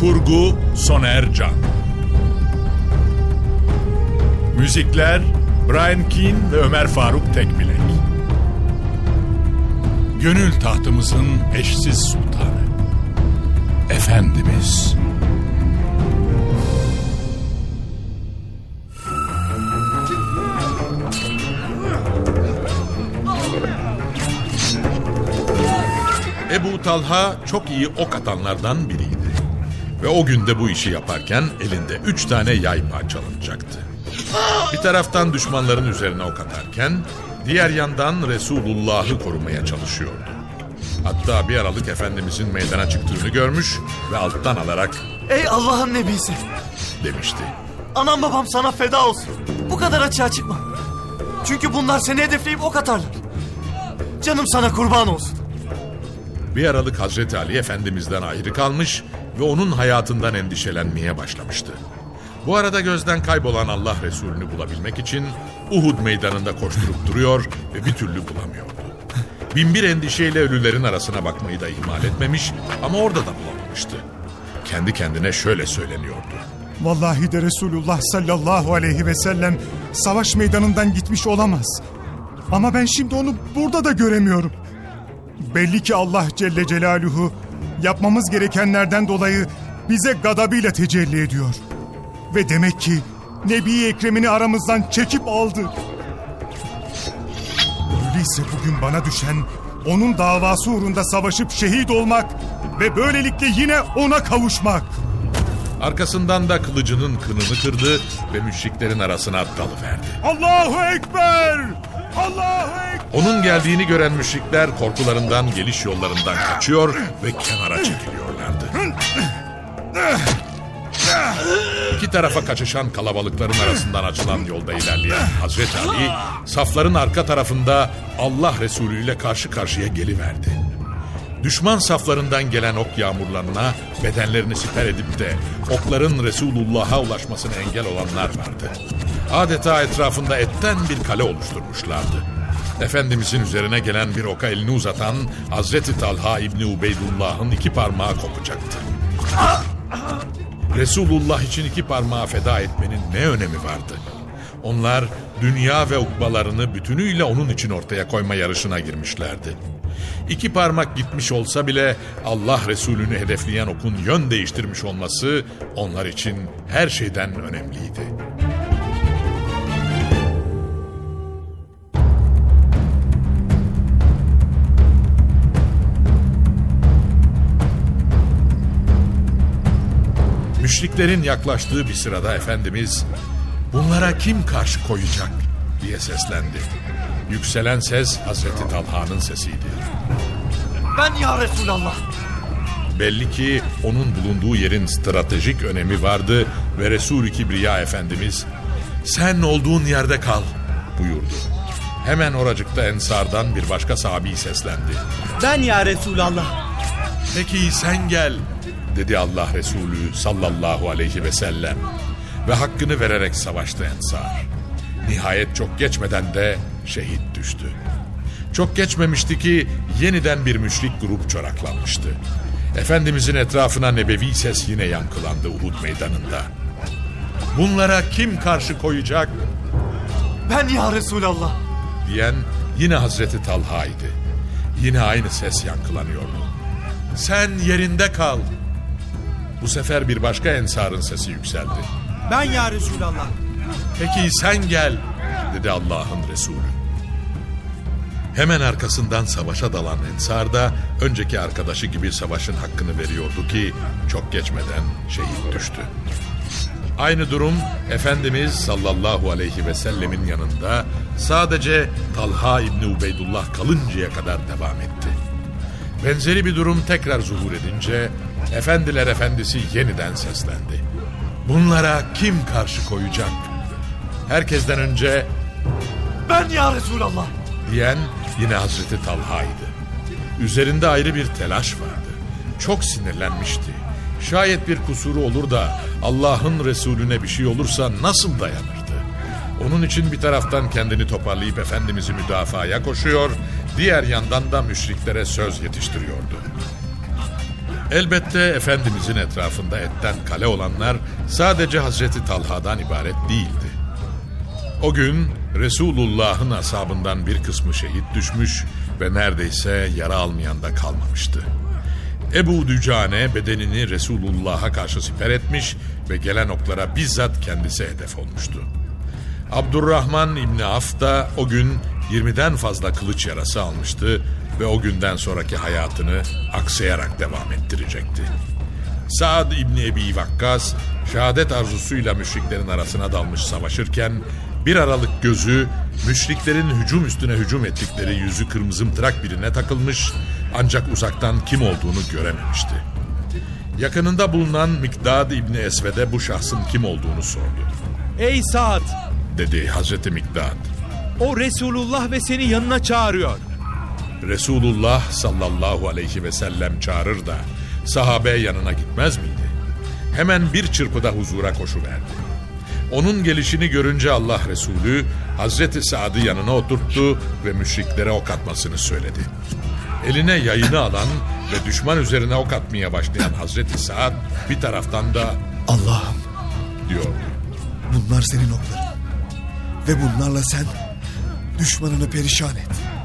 Kurgu Soner Can. Müzikler Brian Keane ve Ömer Faruk Tekbilek. Gönül tahtımızın eşsiz sultanı. Efendimiz. Ebu Talha çok iyi ok atanlardan biriydi. Ve o günde bu işi yaparken elinde üç tane yay parçalanacaktı. Bir taraftan düşmanların üzerine ok atarken diğer yandan Resulullah'ı korumaya çalışıyordu. Hatta bir aralık Efendimizin meydana çıktığını görmüş ve alttan alarak Ey Allah'ın nebisi. demişti. Anam babam sana feda olsun. Bu kadar açığa çıkma. Çünkü bunlar seni hedefleyip ok atarlar. Canım sana kurban olsun. Bir aralık Hazreti Ali Efendimiz'den ayrı kalmış ve onun hayatından endişelenmeye başlamıştı. Bu arada gözden kaybolan Allah Resulü'nü bulabilmek için Uhud meydanında koşturup duruyor ve bir türlü bulamıyordu. Binbir endişeyle ölülerin arasına bakmayı da ihmal etmemiş ama orada da bulamamıştı. Kendi kendine şöyle söyleniyordu. Vallahi de Resulullah sallallahu aleyhi ve sellem savaş meydanından gitmiş olamaz. Ama ben şimdi onu burada da göremiyorum. Belli ki Allah Celle Celaluhu yapmamız gerekenlerden dolayı bize gadabıyla tecelli ediyor. Ve demek ki Nebi Ekrem'ini aramızdan çekip aldı. Öyleyse bugün bana düşen onun davası uğrunda savaşıp şehit olmak ve böylelikle yine ona kavuşmak. Arkasından da kılıcının kınını kırdı ve müşriklerin arasına dalıverdi. Allahu Ekber! Allahu Ekber! Onun geldiğini gören müşrikler korkularından geliş yollarından kaçıyor ve kenara çekiliyorlardı. İki tarafa kaçışan kalabalıkların arasından açılan yolda ilerleyen Hazreti Ali, safların arka tarafında Allah Resulü ile karşı karşıya geliverdi. Düşman saflarından gelen ok yağmurlarına bedenlerini siper edip de okların Resulullah'a ulaşmasına engel olanlar vardı. Adeta etrafında etten bir kale oluşturmuşlardı. Efendimizin üzerine gelen bir oka elini uzatan Hazreti Talha İbni Ubeydullah'ın iki parmağı kopacaktı. Resulullah için iki parmağı feda etmenin ne önemi vardı? Onlar dünya ve ukbalarını bütünüyle onun için ortaya koyma yarışına girmişlerdi. İki parmak gitmiş olsa bile Allah Resulü'nü hedefleyen okun yön değiştirmiş olması onlar için her şeyden önemliydi. Müşriklerin yaklaştığı bir sırada Efendimiz bunlara kim karşı koyacak diye seslendi. Yükselen ses Hazreti Talha'nın sesiydi. Ben ya Resulallah. Belli ki onun bulunduğu yerin stratejik önemi vardı ve Resul-i Kibriya Efendimiz sen olduğun yerde kal buyurdu. Hemen oracıkta Ensar'dan bir başka sahabi seslendi. Ben ya Resulallah. Peki sen gel dedi Allah Resulü sallallahu aleyhi ve sellem. Ve hakkını vererek savaştı Ensar. Nihayet çok geçmeden de şehit düştü. Çok geçmemişti ki yeniden bir müşrik grup çoraklanmıştı. Efendimizin etrafına nebevi ses yine yankılandı Uhud meydanında. Bunlara kim karşı koyacak Ben ya Resulallah. diyen yine Hazreti Talha'ydı. Yine aynı ses yankılanıyordu. Sen yerinde kal Bu sefer bir başka ensarın sesi yükseldi. Ben ya Resulallah. Peki sen gel dedi Allah'ın Resulü. Hemen arkasından savaşa dalan Ensar da önceki arkadaşı gibi savaşın hakkını veriyordu ki çok geçmeden şehit düştü. Aynı durum Efendimiz sallallahu aleyhi ve sellemin yanında sadece Talha İbni Ubeydullah kalıncaya kadar devam etti. Benzeri bir durum tekrar zuhur edince Efendiler Efendisi yeniden seslendi. Bunlara kim karşı koyacak? Herkesten önce Ben ya Resulallah. diyen yine Hazreti Talha'ydı. Üzerinde ayrı bir telaş vardı. Çok sinirlenmişti. Şayet bir kusuru olur da Allah'ın Resulüne bir şey olursa nasıl dayanırdı? Onun için bir taraftan kendini toparlayıp Efendimiz'i müdafaya koşuyor, diğer yandan da müşriklere söz yetiştiriyordu. Elbette Efendimizin etrafında etten kale olanlar sadece Hazreti Talha'dan ibaret değildi. O gün Resulullah'ın asabından bir kısmı şehit düşmüş ve neredeyse yara almayan da kalmamıştı. Ebu Dücane bedenini Resulullah'a karşı siper etmiş ve gelen oklara bizzat kendisi hedef olmuştu. Abdurrahman İbni Af da o gün 20'den fazla kılıç yarası almıştı ve o günden sonraki hayatını aksayarak devam ettirecekti. Saad İbni Ebi Vakkas şehadet arzusuyla müşriklerin arasına dalmış savaşırken bir aralık gözü müşriklerin hücum üstüne hücum ettikleri yüzü kırmızımtırak birine takılmış ancak uzaktan kim olduğunu görememişti. Yakınında bulunan Mikdad İbni Esved'e bu şahsın kim olduğunu sordu. Ey Saad! Dedi Hazreti Mikdad. O Resulullah ve seni yanına çağırıyor. Resulullah sallallahu aleyhi ve sellem çağırır da sahabe yanına gitmez miydi? Hemen bir çırpıda huzura koşuverdi. Onun gelişini görünce Allah Resulü Hazreti Sa'd'ı yanına oturttu ve müşriklere ok atmasını söyledi. Eline yayını alan ve düşman üzerine ok atmaya başlayan Hazreti Sa'd bir taraftan da Allah'ım diyordu. bunlar senin okların. Ve bunlarla sen düşmanını perişan et.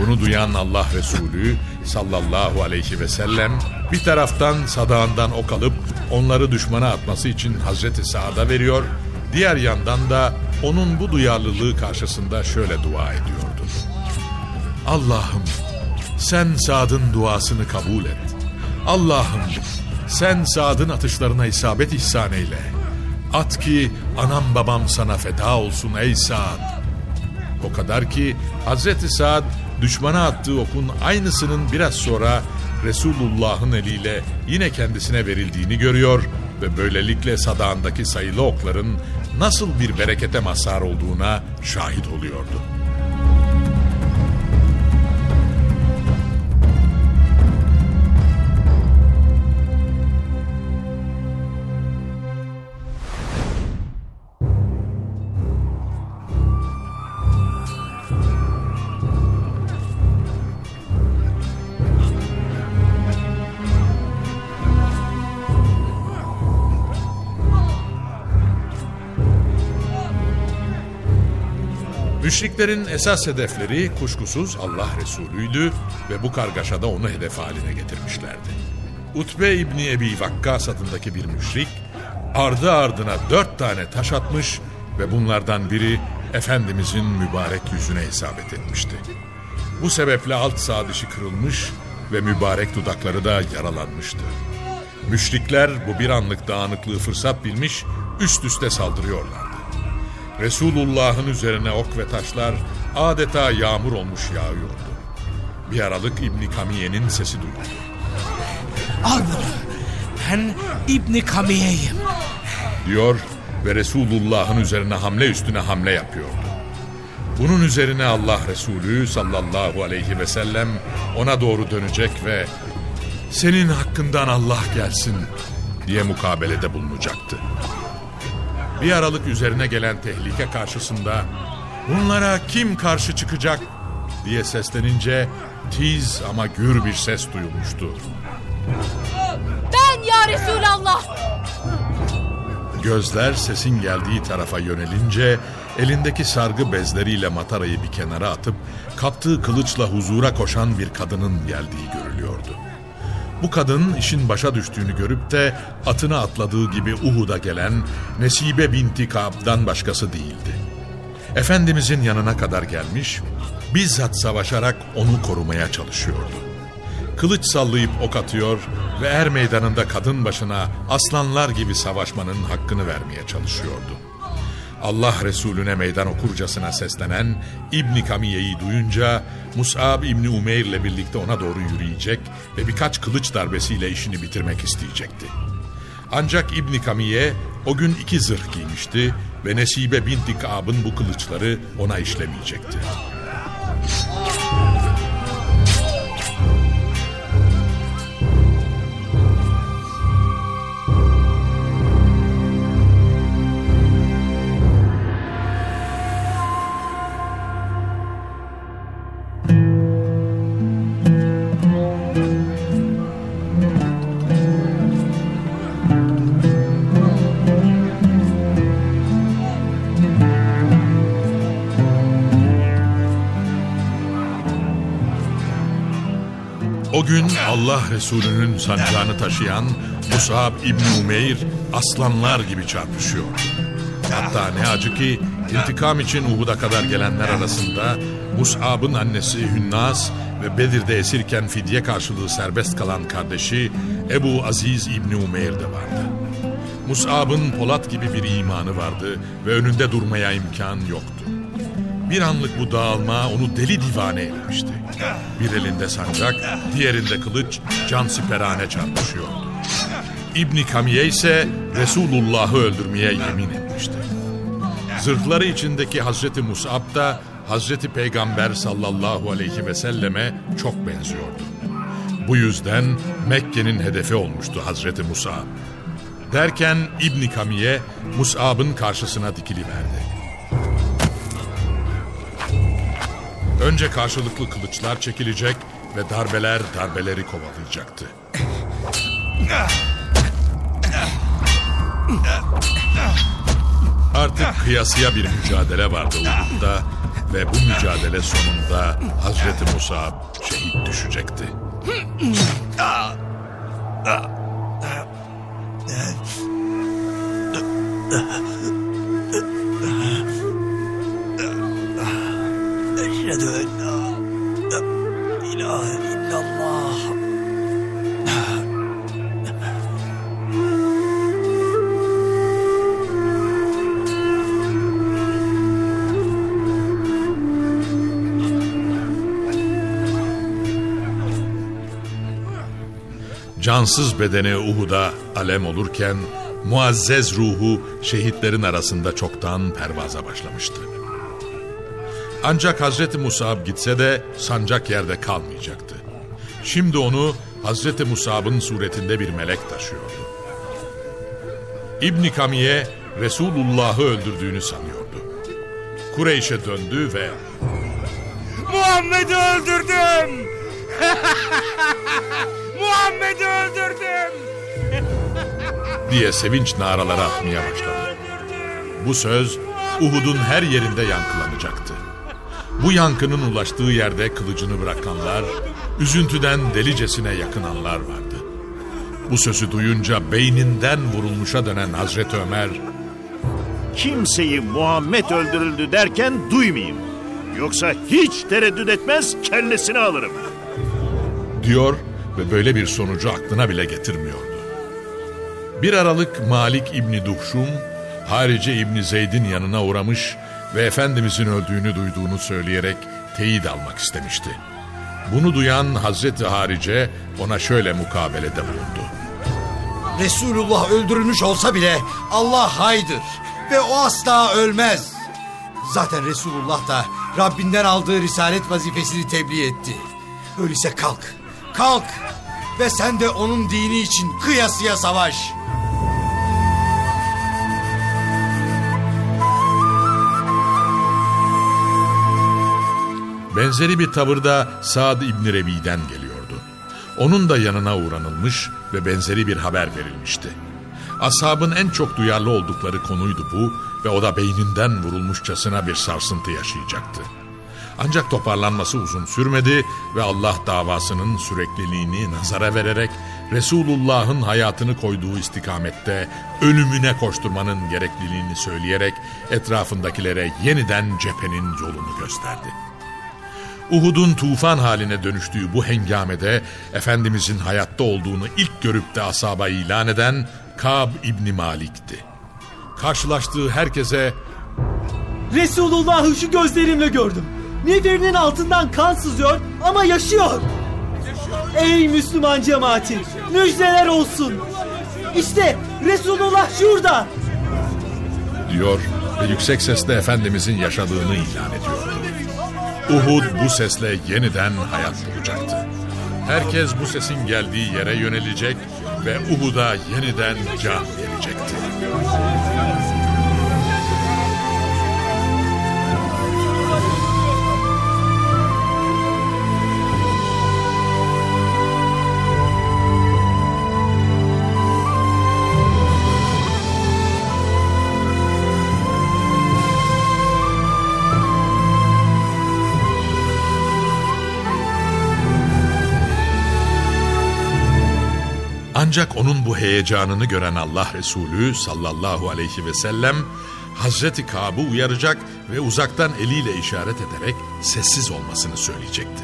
Bunu duyan Allah Resulü sallallahu aleyhi ve sellem bir taraftan sadağından ok alıp onları düşmana atması için Hazreti Sa'd'a veriyor. Diğer yandan da onun bu duyarlılığı karşısında şöyle dua ediyordu. Allah'ım sen Sa'd'ın duasını kabul et. Allah'ım sen Sa'd'ın atışlarına isabet ihsan eyle. At ki anam babam sana feda olsun ey Sa'd. O kadar ki Hazreti Sa'd düşmana attığı okun aynısının biraz sonra Resulullah'ın eliyle yine kendisine verildiğini görüyor ve böylelikle sadağındaki sayılı okların nasıl bir berekete mazhar olduğuna şahit oluyordu. Müşriklerin esas hedefleri kuşkusuz Allah Resulü'ydü ve bu kargaşada onu hedef haline getirmişlerdi. Utbe İbni Ebi Vakkas adındaki bir müşrik ardı ardına dört tane taş atmış ve bunlardan biri Efendimizin mübarek yüzüne isabet etmişti. Bu sebeple alt sağ dişi kırılmış ve mübarek dudakları da yaralanmıştı. Müşrikler bu bir anlık dağınıklığı fırsat bilmiş üst üste saldırıyorlardı. Resulullah'ın üzerine ok ve taşlar adeta yağmur olmuş yağıyordu. Bir aralık İbni Kamiye'nin sesi duyuldu. Al bunu. Ben İbni Kamiye'yim. Diyor ve Resulullah'ın üzerine hamle üstüne hamle yapıyordu. Bunun üzerine Allah Resulü sallallahu aleyhi ve sellem ona doğru dönecek ve senin hakkından Allah gelsin diye mukabelede bulunacaktı. Bir aralık üzerine gelen tehlike karşısında bunlara kim karşı çıkacak diye seslenince tiz ama gür bir ses duyulmuştu. Ben ya Resulallah. Gözler sesin geldiği tarafa yönelince elindeki sargı bezleriyle matarayı bir kenara atıp kaptığı kılıçla huzura koşan bir kadının geldiği görülüyordu. Bu kadın işin başa düştüğünü görüp de atına atladığı gibi Uhud'a gelen Nesibe binti Kaab'dan başkası değildi. Efendimizin yanına kadar gelmiş, bizzat savaşarak onu korumaya çalışıyordu. Kılıç sallayıp ok atıyor ve er meydanında kadın başına aslanlar gibi savaşmanın hakkını vermeye çalışıyordu. Allah Resulüne meydan okurcasına seslenen İbni Kamiye'yi duyunca Mus'ab İbni Umeyr ile birlikte ona doğru yürüyecek ve birkaç kılıç darbesiyle işini bitirmek isteyecekti. Ancak İbni Kamiye o gün iki zırh giymişti ve Nesibe binti Kaab'ın bu kılıçları ona işlemeyecekti. O gün Allah Resulü'nün sancağını taşıyan Musab İbni Umeyr aslanlar gibi çarpışıyor. Hatta ne acı ki intikam için Uhud'a kadar gelenler arasında Mus'ab'ın annesi Hünnas ve Bedir'de esirken fidye karşılığı serbest kalan kardeşi Ebu Aziz İbni Umeyr de vardı. Mus'ab'ın Polat gibi bir imanı vardı ve önünde durmaya imkan yoktu. Bir anlık bu dağılma onu deli divane eylemişti. Bir elinde sancak, diğerinde kılıç, can siperhane çarpışıyordu. İbni Kamiye ise Resulullah'ı öldürmeye yemin etmişti. Zırhları içindeki Hazreti Musab da Hazreti Peygamber sallallahu aleyhi ve selleme çok benziyordu. Bu yüzden Mekke'nin hedefi olmuştu Hazreti Musab. Derken İbni Kamiye Musab'ın karşısına dikiliverdi. Önce karşılıklı kılıçlar çekilecek ve darbeler darbeleri kovalayacaktı. Artık kıyasıya bir mücadele vardı Uhud'da ve bu mücadele sonunda Hazreti Musab şehit düşecekti. Cansız bedeni Uhud'a alem olurken muazzez ruhu şehitlerin arasında çoktan pervaza başlamıştı. Ancak Hazreti Musab gitse de sancak yerde kalmayacaktı. Şimdi onu Hazreti Musab'ın suretinde bir melek taşıyordu. İbni Kamiye Resulullah'ı öldürdüğünü sanıyordu. Kureyş'e döndü ve Muhammed'i öldürdüm. Muhammed'i öldürdüm. diye sevinç naraları atmaya başladı. Bu söz Uhud'un her yerinde yankılanacaktı. Bu yankının ulaştığı yerde kılıcını bırakanlar, üzüntüden delicesine yakınanlar vardı. Bu sözü duyunca beyninden vurulmuşa dönen Hazreti Ömer, kimseyi Muhammed öldürüldü derken duymayayım. Yoksa hiç tereddüt etmez kellesini alırım. diyor ve böyle bir sonucu aklına bile getirmiyordu. Bir aralık Malik İbni Duhşum, Harice İbni Zeyd'in yanına uğramış ve Efendimizin öldüğünü duyduğunu söyleyerek teyit almak istemişti. Bunu duyan Hazreti Harice ona şöyle mukabelede bulundu. Resulullah öldürülmüş olsa bile Allah haydır ve o asla ölmez. Zaten Resulullah da Rabbinden aldığı risalet vazifesini tebliğ etti. Öyleyse kalk, kalk ve sen de onun dini için kıyasıya savaş. Benzeri bir tavırda Sa'd İbni Rebi'den geliyordu. Onun da yanına uğranılmış ve benzeri bir haber verilmişti. Ashabın en çok duyarlı oldukları konuydu bu ve o da beyninden vurulmuşçasına bir sarsıntı yaşayacaktı. Ancak toparlanması uzun sürmedi ve Allah davasının sürekliliğini nazara vererek Resulullah'ın hayatını koyduğu istikamette ölümüne koşturmanın gerekliliğini söyleyerek etrafındakilere yeniden cephenin yolunu gösterdi. Uhud'un tufan haline dönüştüğü bu hengamede Efendimizin hayatta olduğunu ilk görüp de asaba ilan eden Kab İbni Malik'ti. Karşılaştığı herkese Resulullah'ı şu gözlerimle gördüm. Miğferinin altından kan sızıyor ama yaşıyor. Ey Müslüman cemaati müjdeler olsun. İşte Resulullah şurada. diyor ve yüksek sesle Efendimizin yaşadığını ilan ediyordu. Uhud bu sesle yeniden hayat bulacaktı. Herkes bu sesin geldiği yere yönelecek ve Uhud'a yeniden can verecekti. Ancak onun bu heyecanını gören Allah Resulü sallallahu aleyhi ve sellem Hazreti Kab'ı uyaracak ve uzaktan eliyle işaret ederek sessiz olmasını söyleyecekti.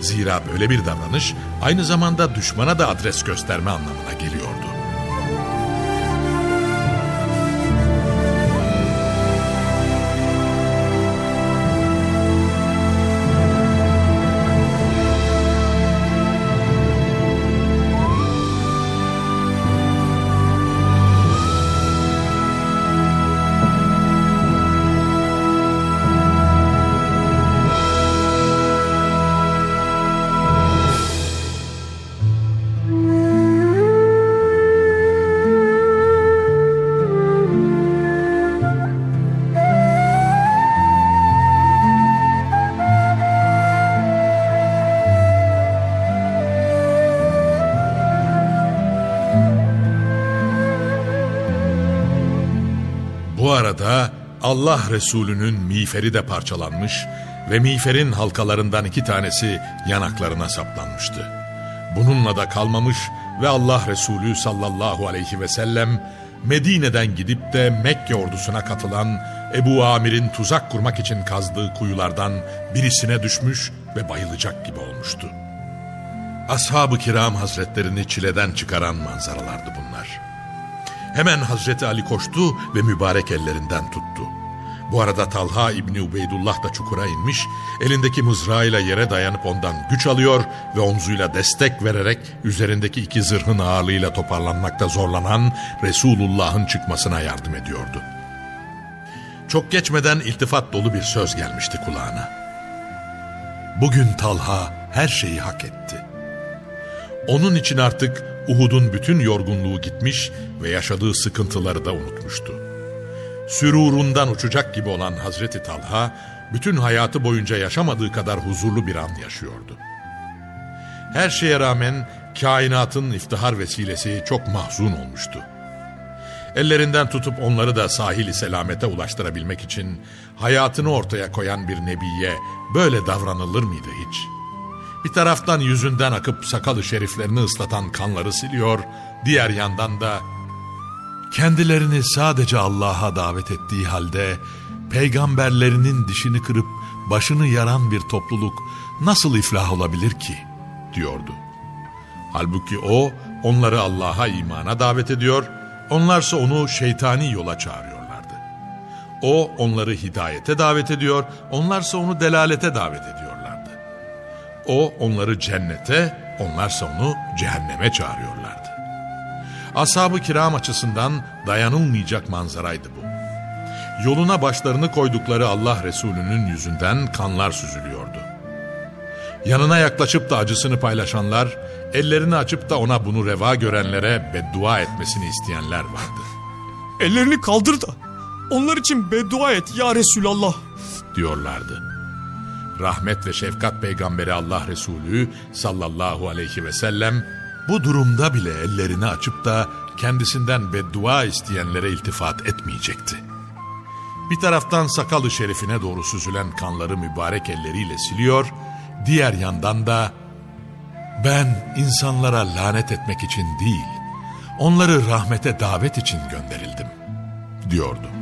Zira böyle bir davranış aynı zamanda düşmana da adres gösterme anlamına geliyordu. Arada Allah Resulü'nün miğferi de parçalanmış ve miğferin halkalarından iki tanesi yanaklarına saplanmıştı. Bununla da kalmamış ve Allah Resulü sallallahu aleyhi ve sellem Medine'den gidip de Mekke ordusuna katılan Ebu Amir'in tuzak kurmak için kazdığı kuyulardan birisine düşmüş ve bayılacak gibi olmuştu. Ashab-ı kiram hazretlerini çileden çıkaran manzaralardı bunlar. Hemen Hazreti Ali koştu ve mübarek ellerinden tuttu. Bu arada Talha İbni Ubeydullah da çukura inmiş, elindeki mızrağıyla yere dayanıp ondan güç alıyor ve omzuyla destek vererek üzerindeki iki zırhın ağırlığıyla toparlanmakta zorlanan Resulullah'ın çıkmasına yardım ediyordu. Çok geçmeden iltifat dolu bir söz gelmişti kulağına. Bugün Talha her şeyi hak etti. Onun için artık Uhud'un bütün yorgunluğu gitmiş ve yaşadığı sıkıntıları da unutmuştu. Sürurundan uçacak gibi olan Hazreti Talha, bütün hayatı boyunca yaşamadığı kadar huzurlu bir an yaşıyordu. Her şeye rağmen kainatın iftihar vesilesi çok mahzun olmuştu. Ellerinden tutup onları da sahili selamete ulaştırabilmek için hayatını ortaya koyan bir nebiye böyle davranılır mıydı hiç? Bir taraftan yüzünden akıp sakalı şeriflerini ıslatan kanları siliyor, diğer yandan da kendilerini sadece Allah'a davet ettiği halde peygamberlerinin dişini kırıp başını yaran bir topluluk nasıl iflah olabilir ki diyordu. Halbuki o onları Allah'a imana davet ediyor, onlarsa onu şeytani yola çağırıyorlardı. O onları hidayete davet ediyor, onlarsa onu delalete davet ediyorlardı. O onları cennete, onlarsa onu cehenneme çağırıyorlardı. Ashab-ı kiram açısından dayanılmayacak manzaraydı bu. Yoluna başlarını koydukları Allah Resulü'nün yüzünden kanlar süzülüyordu. Yanına yaklaşıp da acısını paylaşanlar, ellerini açıp da ona bunu reva görenlere beddua etmesini isteyenler vardı. Ellerini kaldır da onlar için beddua et ya Resulallah. diyorlardı. Rahmet ve şefkat peygamberi Allah Resulü sallallahu aleyhi ve sellem bu durumda bile ellerini açıp da kendisinden beddua isteyenlere iltifat etmeyecekti. Bir taraftan sakalı şerifine doğru süzülen kanları mübarek elleriyle siliyor, diğer yandan da Ben insanlara lanet etmek için değil, onları rahmete davet için gönderildim, diyordu.